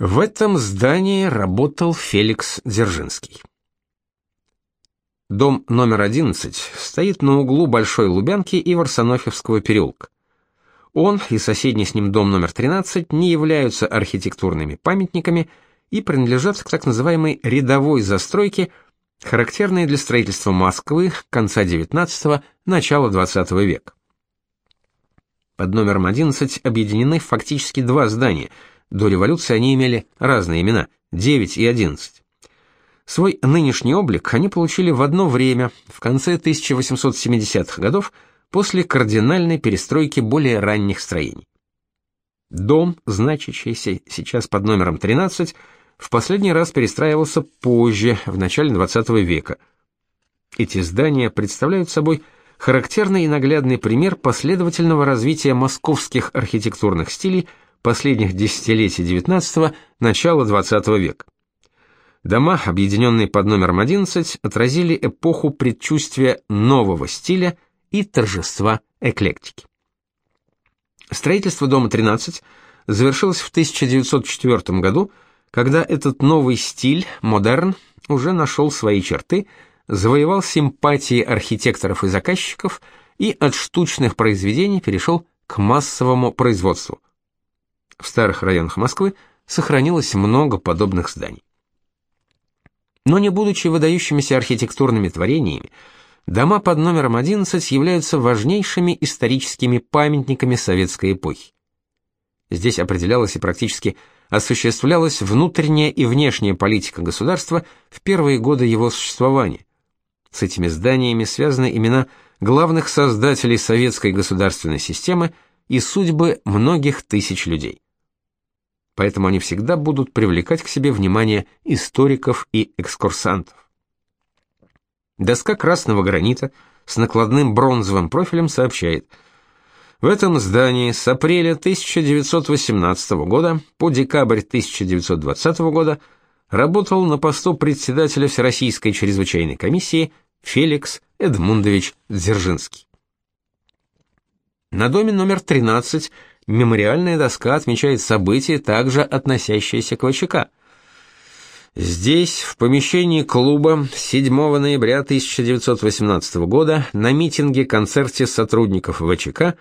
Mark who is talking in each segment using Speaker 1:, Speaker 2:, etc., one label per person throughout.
Speaker 1: В этом здании работал Феликс Дзержинский. Дом номер 11 стоит на углу Большой Лубянки и Варсонофьевского переулка. Он и соседний с ним дом номер 13 не являются архитектурными памятниками и принадлежат к так называемой рядовой застройке, характерной для строительства Москвы конца XIX – начала XX века. Под номером 11 объединены фактически два здания. До революции они имели разные имена – 9 и 11. Свой нынешний облик они получили в одно время, в конце 1870-х годов, после кардинальной перестройки более ранних строений. Дом, значащийся сейчас под номером 13, в последний раз перестраивался позже, в начале XX века. Эти здания представляют собой характерный и наглядный пример последовательного развития московских архитектурных стилей последних десятилетий XIX – начала XX века. Дома, объединенные под номером 11, отразили эпоху предчувствия нового стиля и торжества эклектики. Строительство дома 13 завершилось в 1904 году, когда этот новый стиль, модерн, уже нашел свои черты, завоевал симпатии архитекторов и заказчиков и от штучных произведений перешел к массовому производству. В старых районах Москвы сохранилось много подобных зданий. Но не будучи выдающимися архитектурными творениями, дома под номером 11 являются важнейшими историческими памятниками советской эпохи. Здесь определялась и практически осуществлялась внутренняя и внешняя политика государства в первые годы его существования. С этими зданиями связаны имена главных создателей советской государственной системы и судьбы многих тысяч людей поэтому они всегда будут привлекать к себе внимание историков и экскурсантов. Доска красного гранита с накладным бронзовым профилем сообщает: в этом здании с апреля 1918 года по декабрь 1920 года работал на посту председателя Всероссийской чрезвычайной комиссии Феликс Эдмундович Дзержинский. На доме номер 13 мемориальная доска отмечает события, также относящиеся к ВЧК. Здесь, в помещении клуба, 7 ноября 1918 года на митинге-концерте сотрудников ВЧК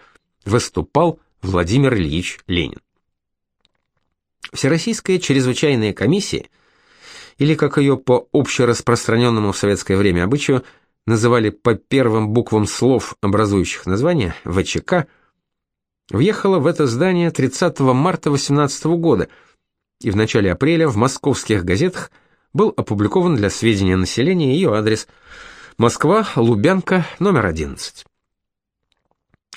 Speaker 1: выступал Владимир Ильич Ленин. Всероссийская чрезвычайная комиссия, или как ее по общераспространенному в советское время обычаю называли по первым буквам слов, образующих название, ВЧК – въехала в это здание 30 марта 18 года, и в начале апреля в московских газетах был опубликован для сведения населения ее адрес Москва, Лубянка, номер 11.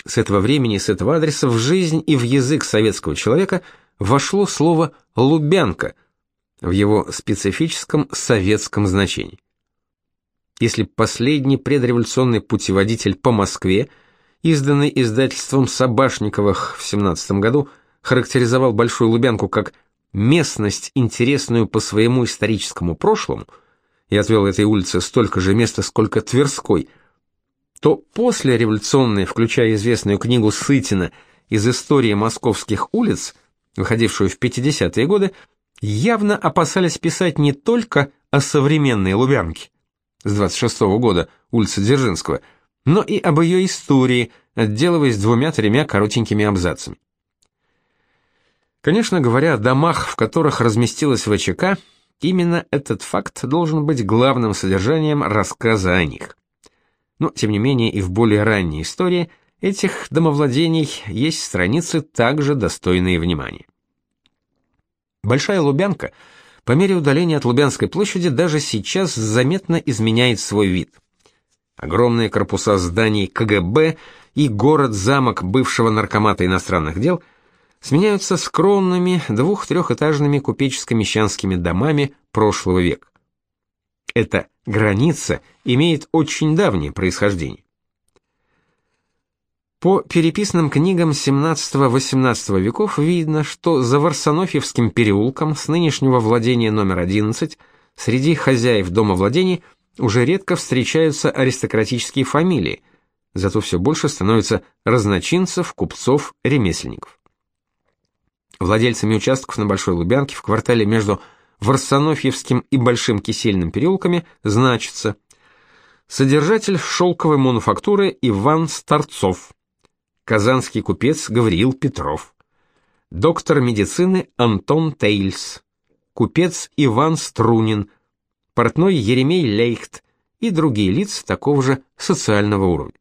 Speaker 1: С этого времени, с этого адреса в жизнь и в язык советского человека вошло слово «Лубянка» в его специфическом советском значении. Если последний предреволюционный путеводитель по Москве – изданный издательством Собашниковых в 17 году, характеризовал Большую Лубянку как местность, интересную по своему историческому прошлому, и отвел этой улице столько же места, сколько Тверской, то после революционной, включая известную книгу Сытина из истории московских улиц, выходившую в 50-е годы, явно опасались писать не только о современной Лубянке. С 26 -го года, улицы Дзержинского, но и об ее истории, отделываясь двумя-тремя коротенькими абзацами. Конечно, говоря о домах, в которых разместилась ВЧК, именно этот факт должен быть главным содержанием рассказа о них. Но, тем не менее, и в более ранней истории этих домовладений есть страницы, также достойные внимания. Большая Лубянка по мере удаления от Лубянской площади даже сейчас заметно изменяет свой вид. Огромные корпуса зданий КГБ и город-замок бывшего наркомата иностранных дел сменяются скромными двух-трехэтажными купеческо-мещанскими домами прошлого века. Эта граница имеет очень давнее происхождение. По переписным книгам XVII-XVIII веков видно, что за Варсонофьевским переулком с нынешнего владения номер 11 среди хозяев дома владений – уже редко встречаются аристократические фамилии, зато все больше становится разночинцев, купцов, ремесленников. Владельцами участков на Большой Лубянке в квартале между Варсонофьевским и Большим Кисельным переулками значится содержатель шелковой мануфактуры Иван Старцов, казанский купец Гавриил Петров, доктор медицины Антон Тейлс, купец Иван Струнин, портной Еремей Лейхт и другие лица такого же социального уровня.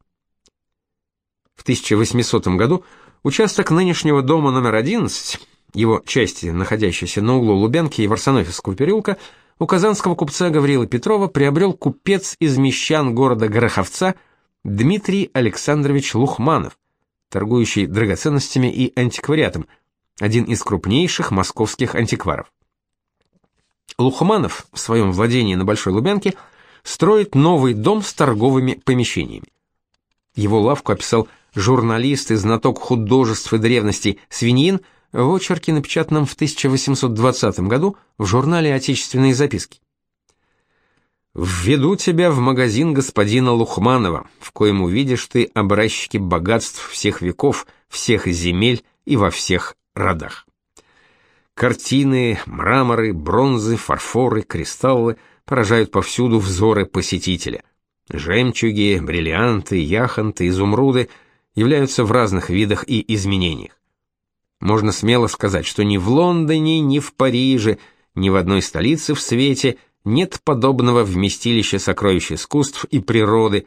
Speaker 1: В 1800 году участок нынешнего дома номер 11, его части, находящиеся на углу Лубянки и Варсонофьевского переулка, у казанского купца Гаврила Петрова приобрел купец из мещан города Гороховца Дмитрий Александрович Лухманов, торгующий драгоценностями и антиквариатом, один из крупнейших московских антикваров. Лухманов в своем владении на Большой Лубянке строит новый дом с торговыми помещениями. Его лавку описал журналист и знаток художеств и древностей Свиньин в очерке, напечатанном в 1820 году в журнале «Отечественные записки». «Введу тебя в магазин господина Лухманова, в коем увидишь ты образчики богатств всех веков, всех земель и во всех родах. Картины, мраморы, бронзы, фарфоры, кристаллы поражают повсюду взоры посетителя. Жемчуги, бриллианты, яхонты, изумруды являются в разных видах и изменениях. Можно смело сказать, что ни в Лондоне, ни в Париже, ни в одной столице в свете нет подобного вместилища сокровищ искусств и природы,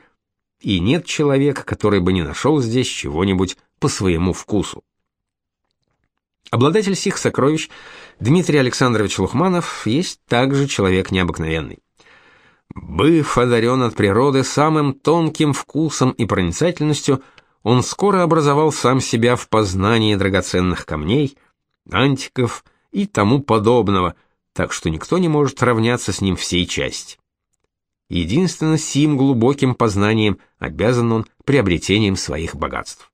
Speaker 1: и нет человека, который бы не нашел здесь чего-нибудь по своему вкусу. Обладатель сих сокровищ Дмитрий Александрович Лухманов есть также человек необыкновенный. Быв одарен от природы самым тонким вкусом и проницательностью, он скоро образовал сам себя в познании драгоценных камней, антиков и тому подобного, так что никто не может равняться с ним всей части. Единственно сим глубоким познанием обязан он приобретением своих богатств.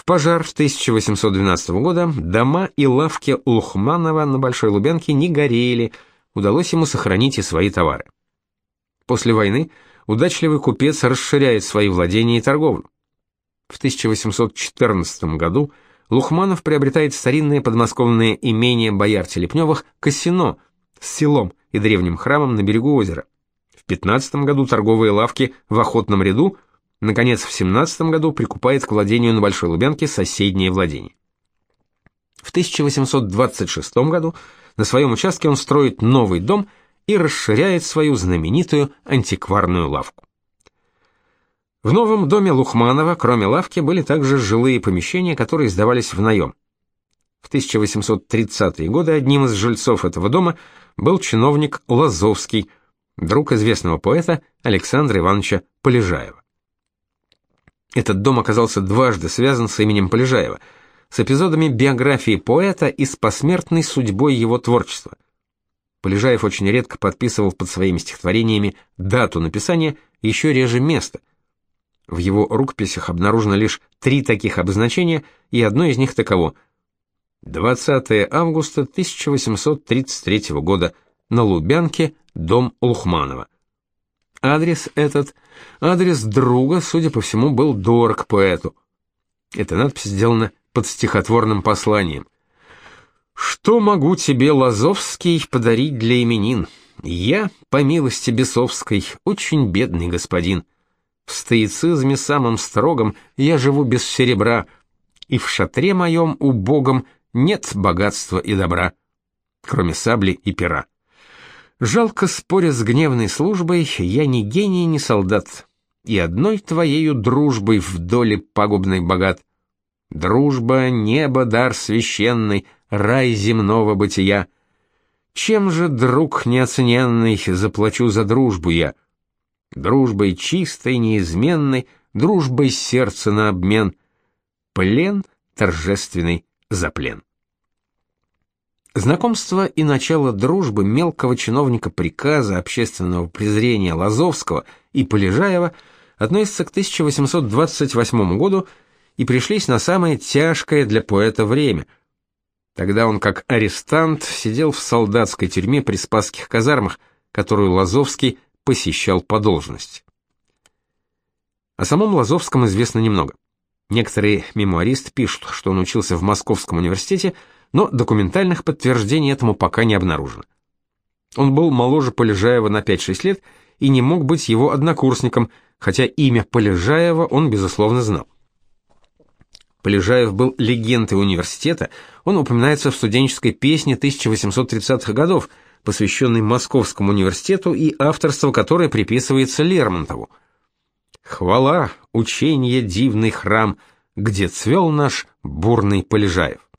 Speaker 1: В пожар 1812 года дома и лавки Лухманова на Большой Лубянке не горели, удалось ему сохранить и свои товары. После войны удачливый купец расширяет свои владения и торговлю. В 1814 году Лухманов приобретает старинное подмосковное имение бояр Телепневых Косино с селом и древним храмом на берегу озера. В 15 году торговые лавки в Охотном ряду, наконец в 17 году прикупает к владению на Большой Лубянке соседнее владение. В 1826 году на своем участке он строит новый дом – и расширяет свою знаменитую антикварную лавку. В новом доме Лухманова, кроме лавки, были также жилые помещения, которые сдавались в наем. В 1830-е годы одним из жильцов этого дома был чиновник Лазовский, друг известного поэта Александра Ивановича Полежаева. Этот дом оказался дважды связан с именем Полежаева, с эпизодами биографии поэта и с посмертной судьбой его творчества – Полежаев очень редко подписывал под своими стихотворениями дату написания, еще реже место. В его рукописях обнаружено лишь три таких обозначения, и одно из них таково: 20 августа 1833 года на Лубянке, дом Лухманова. Адрес этот, адрес друга, судя по всему, был дорог поэту. Эта надпись сделана под стихотворным посланием. Что могу тебе, Лазовский, подарить для именин? Я, по милости бесовской, очень бедный господин. В стоицизме самом строгом я живу без серебра, и в шатре моем убогом нет богатства и добра, кроме сабли и пера. Жалко споря с гневной службой, я ни гений, ни солдат, и одной твоею дружбой в доле пагубной богат. Дружба, небо, дар священный — рай земного бытия. Чем же, друг неоцененный, заплачу за дружбу я? Дружбой чистой, неизменной, дружбой сердца на обмен. Плен торжественный за плен. Знакомство и начало дружбы мелкого чиновника приказа общественного презрения Лазовского и Полежаева относятся к 1828 году и пришлись на самое тяжкое для поэта время – Тогда он как арестант сидел в солдатской тюрьме при Спасских казармах, которую Лазовский посещал по должности. О самом Лазовском известно немного. Некоторые мемуаристы пишут, что он учился в Московском университете, но документальных подтверждений этому пока не обнаружено. Он был моложе Полежаева на 5-6 лет и не мог быть его однокурсником, хотя имя Полежаева он, безусловно, знал. Полежаев был легендой университета, он упоминается в студенческой песне 1830-х годов, посвященной Московскому университету и авторство которой приписывается Лермонтову. «Хвала, учение, дивный храм, где цвел наш бурный Полежаев».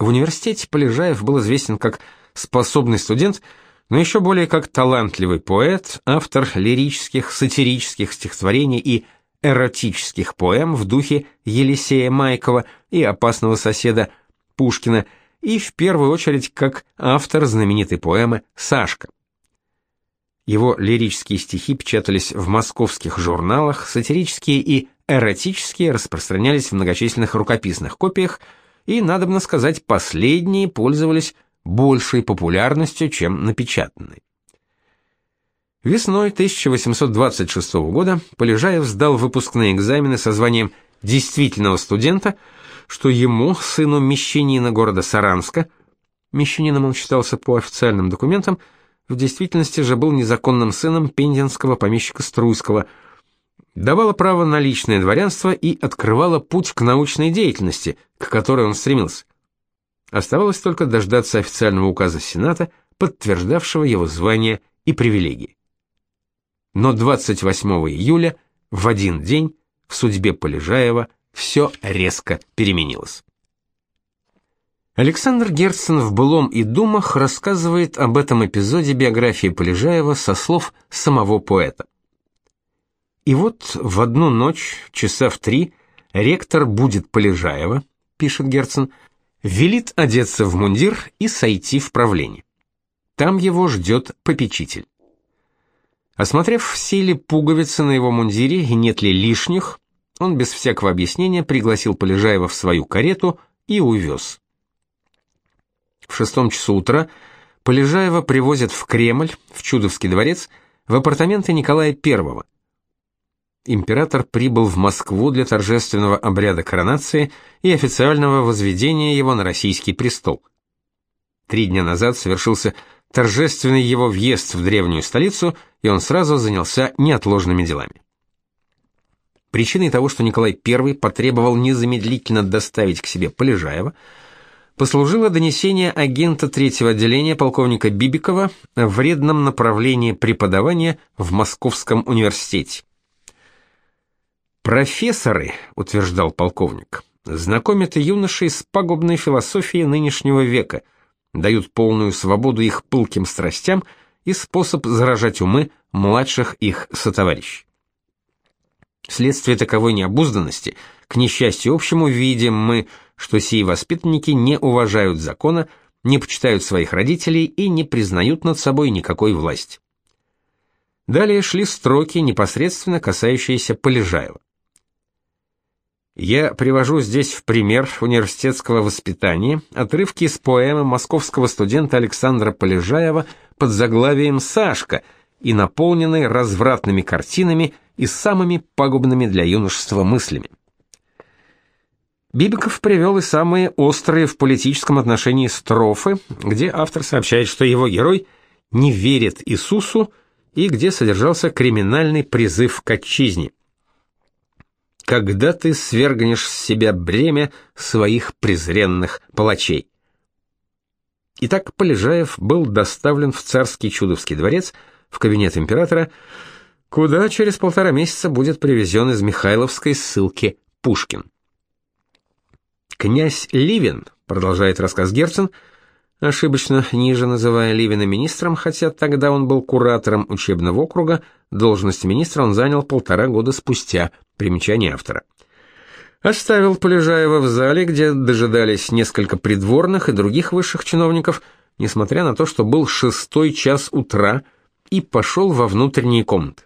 Speaker 1: В университете Полежаев был известен как способный студент, но еще более как талантливый поэт, автор лирических, сатирических стихотворений и эротических поэм в духе Елисея Майкова и опасного соседа Пушкина, и в первую очередь как автор знаменитой поэмы «Сашка». Его лирические стихи печатались в московских журналах, сатирические и эротические распространялись в многочисленных рукописных копиях, и, надобно сказать, последние пользовались большей популярностью, чем напечатанные. Весной 1826 года Полежаев сдал выпускные экзамены со званием действительного студента, что ему, сыну мещанина города Саранска, мещанином он считался по официальным документам, в действительности же был незаконным сыном пензенского помещика Струйского, давало право на личное дворянство и открывало путь к научной деятельности, к которой он стремился. Оставалось только дождаться официального указа Сената, подтверждавшего его звание и привилегии. Но 28 июля, в один день, в судьбе Полежаева все резко переменилось. Александр Герцен в «Былом и думах» рассказывает об этом эпизоде биографии Полежаева со слов самого поэта. И вот в одну ночь, часа в три, ректор будет Полежаева, пишет Герцен, велит одеться в мундир и сойти в правление. Там его ждет попечитель. Осмотрев все ли пуговицы на его мундире и нет ли лишних, он без всякого объяснения пригласил Полежаева в свою карету и увез. В шестом часу утра Полежаева привозят в Кремль, в Чудовский дворец, в апартаменты Николая I. Император прибыл в Москву для торжественного обряда коронации и официального возведения его на российский престол. Три дня назад совершился торжественный его въезд в древнюю столицу, и он сразу занялся неотложными делами. Причиной того, что Николай I потребовал незамедлительно доставить к себе Полежаева, послужило донесение агента третьего отделения полковника Бибикова о вредном направлении преподавания в Московском университете. «Профессоры», — утверждал полковник, — «знакомят юношей с пагубной философией нынешнего века — дают полную свободу их пылким страстям и способ заражать умы младших их сотоварищей. Вследствие таковой необузданности, к несчастью общему, видим мы, что сии воспитанники не уважают закона, не почитают своих родителей и не признают над собой никакой власти. Далее шли строки, непосредственно касающиеся Полежаева. Я привожу здесь в пример университетского воспитания отрывки из поэмы московского студента Александра Полежаева под заглавием «Сашка» и наполненной развратными картинами и самыми пагубными для юношества мыслями. Бибиков привел и самые острые в политическом отношении строфы, где автор сообщает, что его герой не верит Иисусу и где содержался криминальный призыв к отчизне когда ты свергнешь с себя бремя своих презренных палачей. Итак, Полежаев был доставлен в царский Чудовский дворец, в кабинет императора, куда через полтора месяца будет привезен из Михайловской ссылки Пушкин. Князь Ливин, продолжает рассказ Герцен, ошибочно ниже называя Ливина министром, хотя тогда он был куратором учебного округа, должность министра он занял полтора года спустя, примечание автора. Оставил Полежаева в зале, где дожидались несколько придворных и других высших чиновников, несмотря на то, что был шестой час утра, и пошел во внутренние комнаты.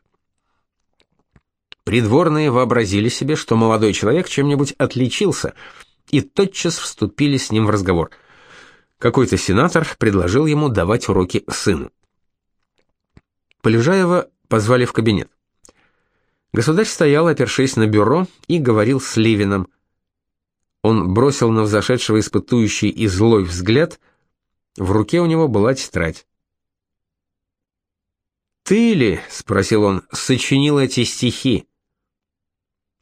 Speaker 1: Придворные вообразили себе, что молодой человек чем-нибудь отличился, и тотчас вступили с ним в разговор – какой-то сенатор предложил ему давать уроки сыну. Полежаева позвали в кабинет. Государь стоял, опершись на бюро, и говорил с Левиным. Он бросил на взошедшего испытующий и злой взгляд. В руке у него была тетрадь. «Ты ли, — спросил он, — сочинил эти стихи?»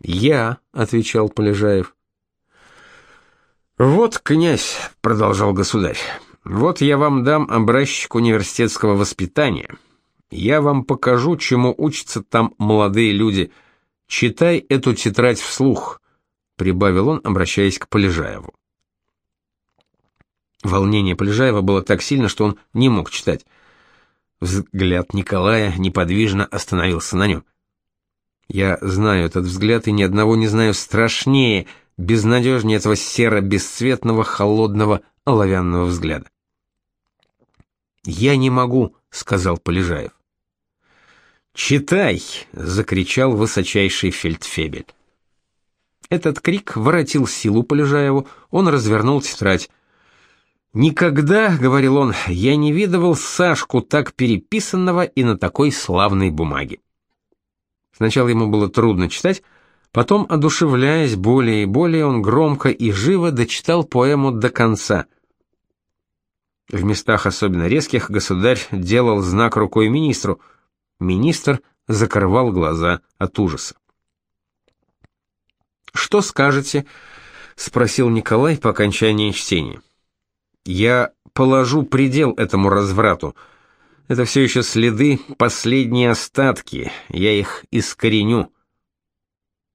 Speaker 1: «Я», — отвечал Полежаев. «Вот, князь», — продолжал государь, — «вот я вам дам образчик университетского воспитания». Я вам покажу, чему учатся там молодые люди. Читай эту тетрадь вслух, прибавил он, обращаясь к Полежаеву. Волнение Полежаева было так сильно, что он не мог читать. Взгляд Николая неподвижно остановился на нем. Я знаю этот взгляд и ни одного не знаю страшнее, безнадежнее этого серо-бесцветного, холодного, оловянного взгляда. «Я не могу», — сказал Полежаев. «Читай!» — закричал высочайший фельдфебель. Этот крик воротил силу Полежаеву, он развернул тетрадь. «Никогда, — говорил он, — я не видывал Сашку так переписанного и на такой славной бумаге». Сначала ему было трудно читать, потом, одушевляясь более и более, он громко и живо дочитал поэму до конца. В местах особенно резких государь делал знак рукой министру — Министр закрывал глаза от ужаса. «Что скажете?» — спросил Николай по окончании чтения. «Я положу предел этому разврату. Это все еще следы, последние остатки. Я их искореню».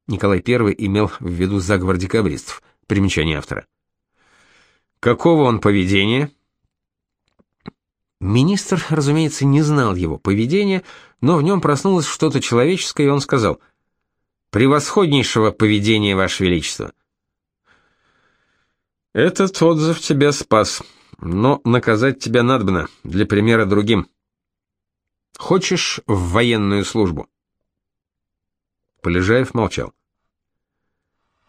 Speaker 1: Николай I имел в виду заговор декабристов. Примечание автора. «Какого он поведения?» Министр, разумеется, не знал его поведения, но в нем проснулось что-то человеческое, и он сказал: "Превосходнейшего поведения, ваше величество". Этот отзыв тебя спас, но наказать тебя надобно, для примера другим. Хочешь в военную службу? Полежаев молчал.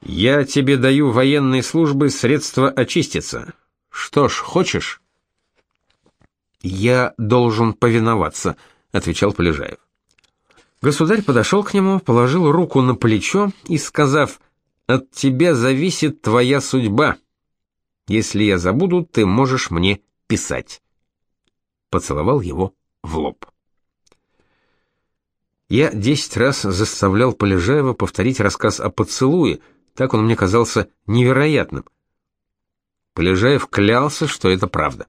Speaker 1: Я тебе даю военной службы средства очиститься. Что ж, хочешь? Я должен повиноваться, отвечал Полежаев. Государь подошел к нему, положил руку на плечо и сказав: "От тебя зависит твоя судьба. Если я забуду, ты можешь мне писать". Поцеловал его в лоб. Я десять раз заставлял Полежаева повторить рассказ о поцелуе, так он мне казался невероятным. Полежаев клялся, что это правда.